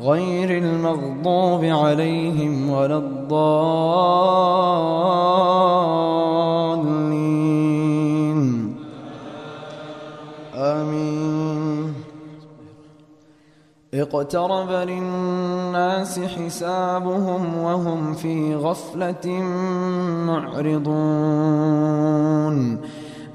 غير المغضوب عليهم ولا الضالين. آمين. اقترب للناس حسابهم وهم في غفلة معرضون.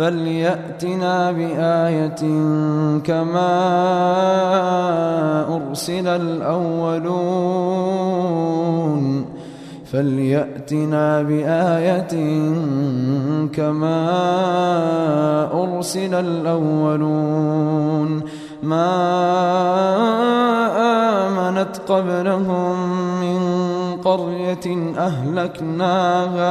فليأتنا بآية كما أرسل الأولون فليأتنا بآية كما أرسل الأولون ما آمنت قبلهم من قرية أهلكناها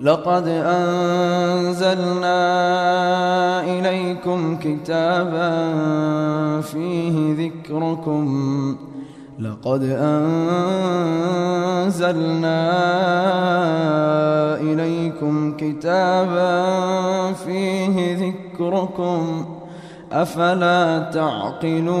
لقد أنزلنا إليكم كتابا فيه ذكركم. لقد أنزلنا إليكم كتابا فيه ذكركم. أفلا تعقلون؟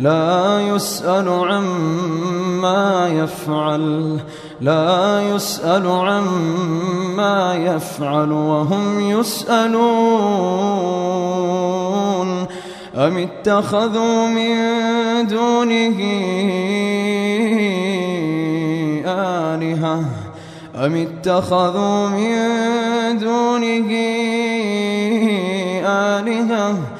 لا يسأل عما يفعل لا يسأل عما يفعل وهم يسألون. أم اتخذوا من دونه آلهة؟ أم اتخذوا من دونه آلهة؟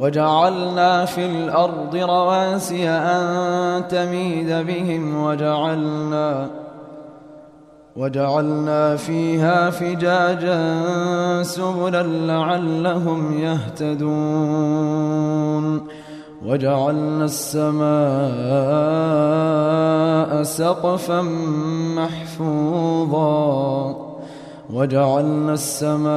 وجعلنا في الأرض رواسي أن تميد بهم وجعلنا وجعلنا فيها فجاجا سبلا لعلهم يهتدون وجعلنا السماء سقفا محفوظا وجعلنا السماء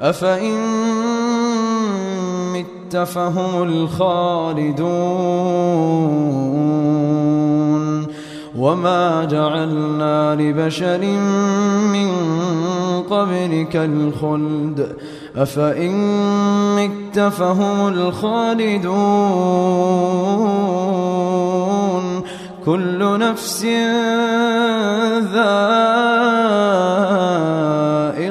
أفإن مت فهم الخالدون وما جعلنا لبشر من قبلك الخلد أفإن مت فهم الخالدون كل نفس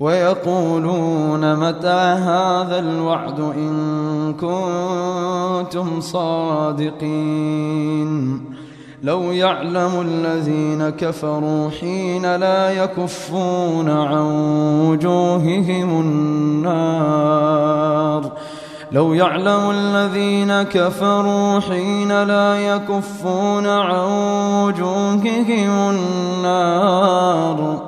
ويقولون متى هذا الوعد إن كنتم صادقين. لو يعلم الذين كفروا حين لا يكفون عن وجوههم النار. لو يعلم الذين كفروا حين لا يكفون عن وجوههم النار.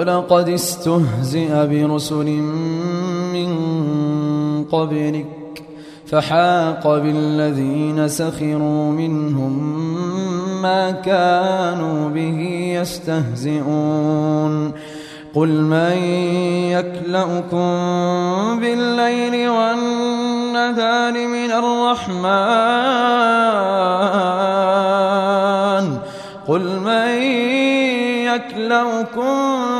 ولقد استهزئ برسل من قبلك فحاق بالذين سخروا منهم ما كانوا به يستهزئون. قل من يكلؤكم بالليل والنهار من الرحمن؟ قل من يكلوكم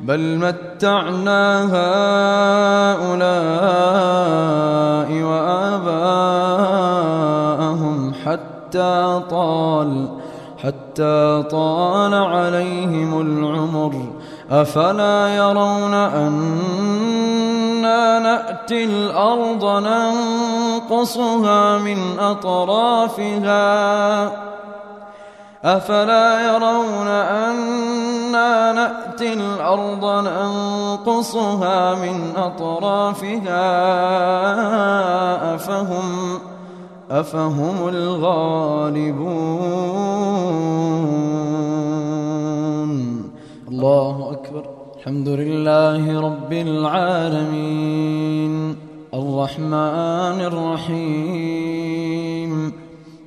بل متعنا هؤلاء وآباءهم حتى طال حتى طال عليهم العمر. أفلا يرون أنا نأتي الأرض ننقصها من أطرافها؟ أفلا يرون نأتي الأرض ننقصها من أطرافها. أفهم أفهم الغالبون. الله أكبر. الحمد لله رب العالمين. الرحمن الرحيم.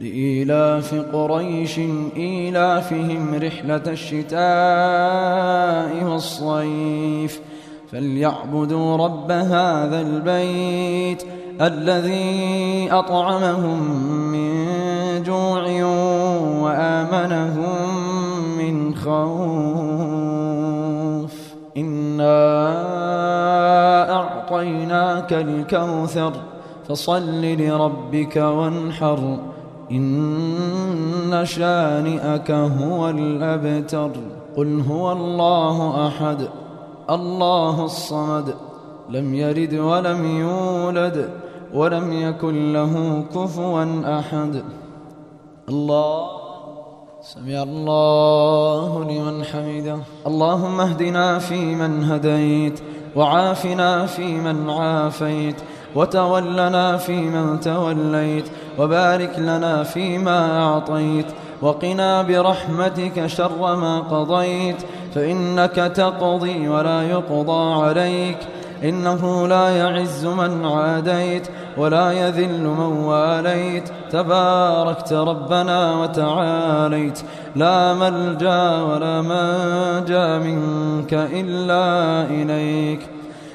لإيلاف قريش إيلافهم رحلة الشتاء والصيف فليعبدوا رب هذا البيت الذي أطعمهم من جوع وآمنهم من خوف. إِنَّا أعطيناك الكوثر فصل لربك وانحر. إن شانئك هو الأبتر. قل هو الله أحد الله الصمد. لم يرد ولم يولد ولم يكن له كفوا أحد. الله سمع الله لمن حمده. اللهم اهدنا فيمن هديت وعافنا فيمن عافيت. وتولنا فيمن توليت وبارك لنا فيما أعطيت وقنا برحمتك شر ما قضيت فإنك تقضي ولا يقضى عليك إنه لا يعز من عاديت ولا يذل من واليت تباركت ربنا وتعاليت لا ملجأ ولا منجا منك إلا إليك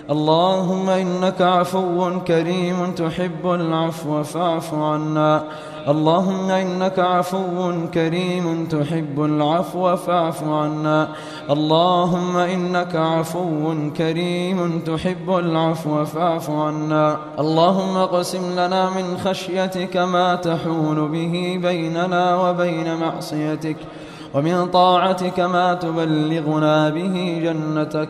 اللهم إنك عفو كريم تحب العفو فاعف عنا. اللهم إنك عفو كريم تحب العفو فاعف عنا. اللهم إنك عفو كريم تحب العفو فاعف عنا. اللهم اقسم لنا من خشيتك ما تحول به بيننا وبين معصيتك ومن طاعتك ما تبلغنا به جنتك.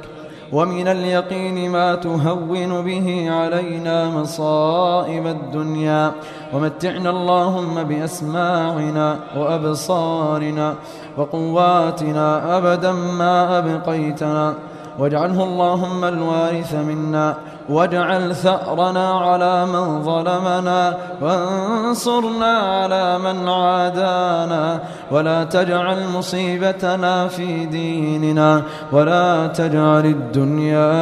ومن اليقين ما تهون به علينا مصائب الدنيا. ومتعنا اللهم بأسماعنا وأبصارنا وقواتنا أبدا ما أبقيتنا. واجعله اللهم الوارث منا واجعل ثأرنا على من ظلمنا وانصرنا على من عادانا ولا تجعل مصيبتنا في ديننا ولا تجعل الدنيا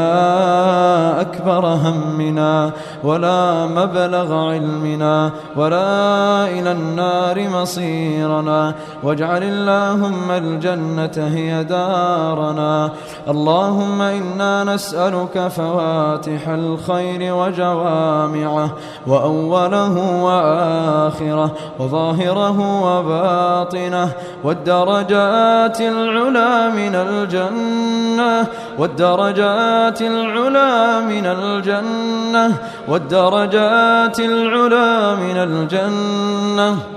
أكبر همنا ولا مبلغ علمنا ولا إلى النار مصيرنا واجعل اللهم الجنة هي دارنا اللهم إنا نسألك فواتح الخير وجوامعه وأوله وآخره وظاهره وباطنه والدرجات العلا من الجنة والدرجات العلا من الجنة والدرجات العلا من الجنة.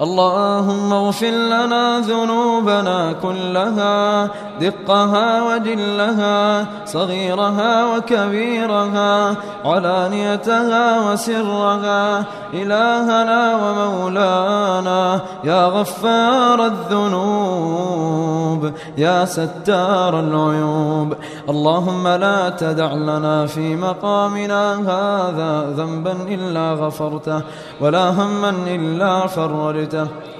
اللهم اغفر لنا ذنوبنا كلها دقها وجلها صغيرها وكبيرها علانيتها وسرها إلهنا ومولانا يا غفار الذنوب يا ستار العيوب. اللهم لا تدع لنا في مقامنا هذا ذنبا إلا غفرته ولا هما إلا فرجته.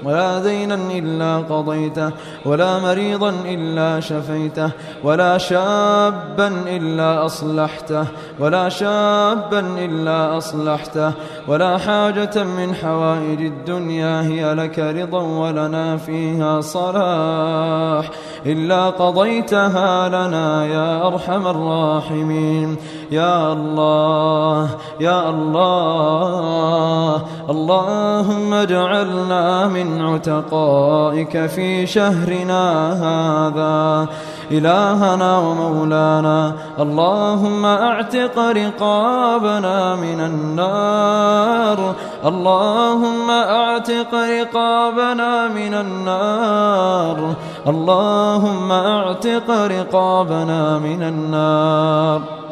ولا دينا إلا قضيته ولا مريضا إلا شفيته ولا شابا إلا أصلحته ولا شابا إلا أصلحته ولا حاجة من حوائج الدنيا هي لك رضا ولنا فيها صلاح إلا قضيتها لنا يا أرحم الراحمين. يا الله يا الله. اللهم اجعلنا من عتقائك في شهرنا هذا. إلهنا ومولانا اللهم أعتق رقابنا من النار. اللهم أعتق رقابنا من النار. اللهم أعتق رقابنا من النار.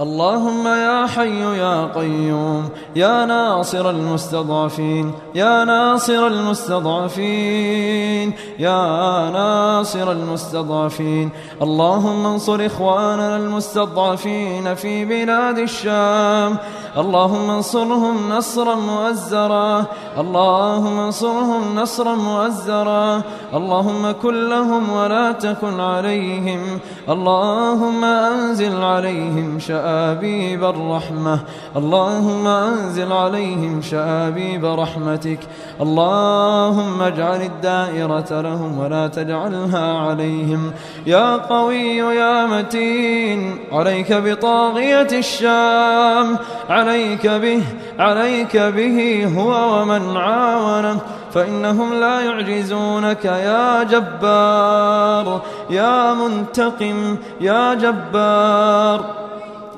اللهم يا حي يا قيوم يا ناصر المستضعفين يا ناصر المستضعفين يا ناصر المستضعفين. اللهم انصر إخواننا المستضعفين في بلاد الشام. اللهم انصرهم نصرا مؤزرا. اللهم انصرهم نصرا مؤزرا. اللهم كن لهم ولا تكن عليهم. اللهم أنزل عليهم شآبيب الرحمة. اللهم أنزل عليهم شآبيب رحمتك. اللهم اجعل الدائرة لهم ولا تجعلها عليهم. يا قوي يا متين عليك بطاغية الشام. عليك به عليك به هو ومن عاونه. فإنهم لا يعجزونك يا جبار. يا منتقم يا جبار.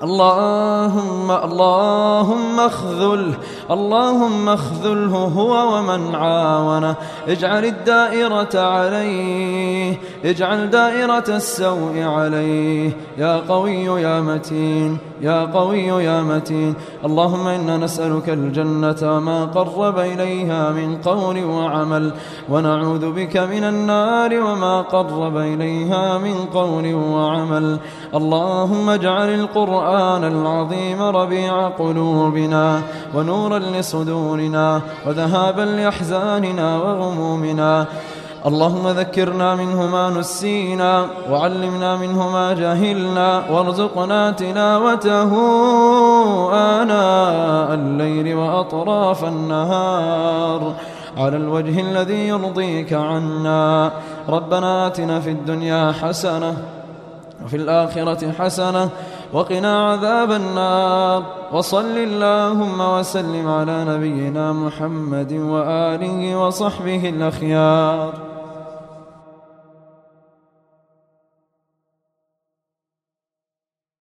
اللهم اللهم اخذله اللهم اخذله هو ومن عاونه. اجعل الدائرة عليه اجعل دائرة السوء عليه. يا قوي يا متين. يا قوي يا متين. اللهم إنا نسألك الجنة وما قرب إليها من قول وعمل ونعوذ بك من النار وما قرب إليها من قول وعمل. اللهم اجعل القرآن العظيم ربيع قلوبنا ونورا لصدورنا وذهابا لأحزاننا وغمومنا. اللهم ذكرنا منه ما نسينا وعلمنا منه ما جهلنا وارزقنا تلاوته آناء الليل وأطراف النهار. على الوجه الذي يرضيك عنا. ربنا آتنا في الدنيا حسنة وفي الآخرة حسنة وقنا عذاب النار. وصل اللهم وسلم على نبينا محمد وآله وصحبه الأخيار.